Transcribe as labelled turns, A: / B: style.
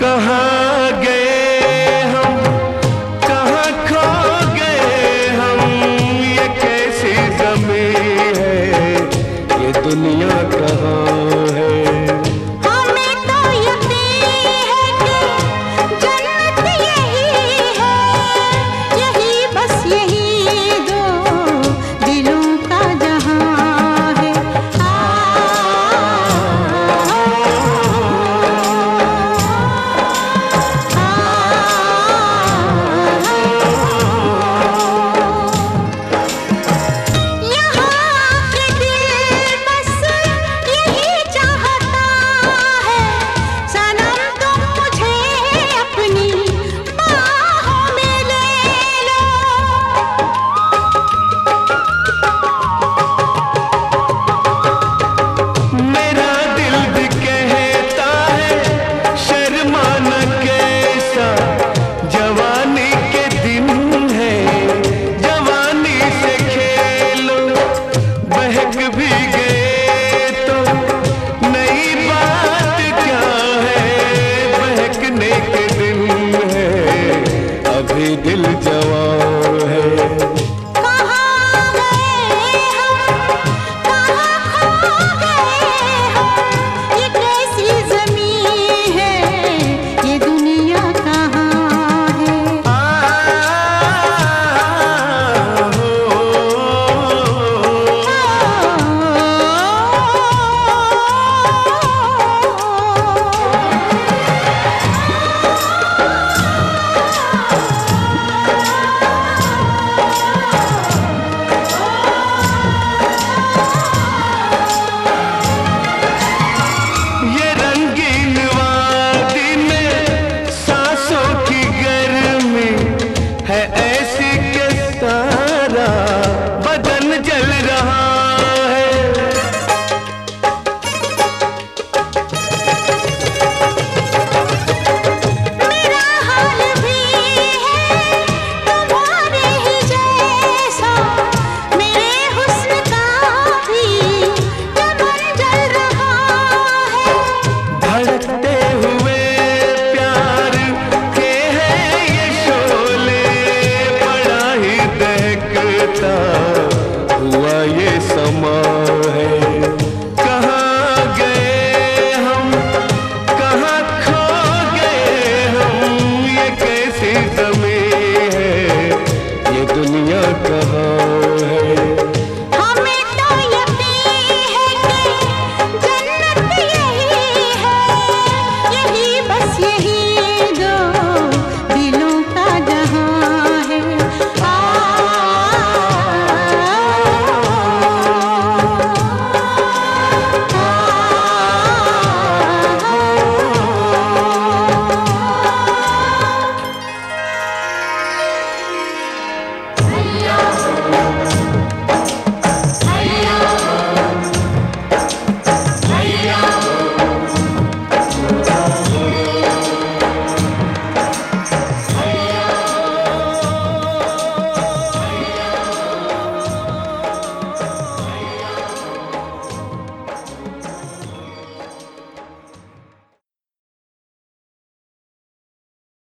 A: कहा गए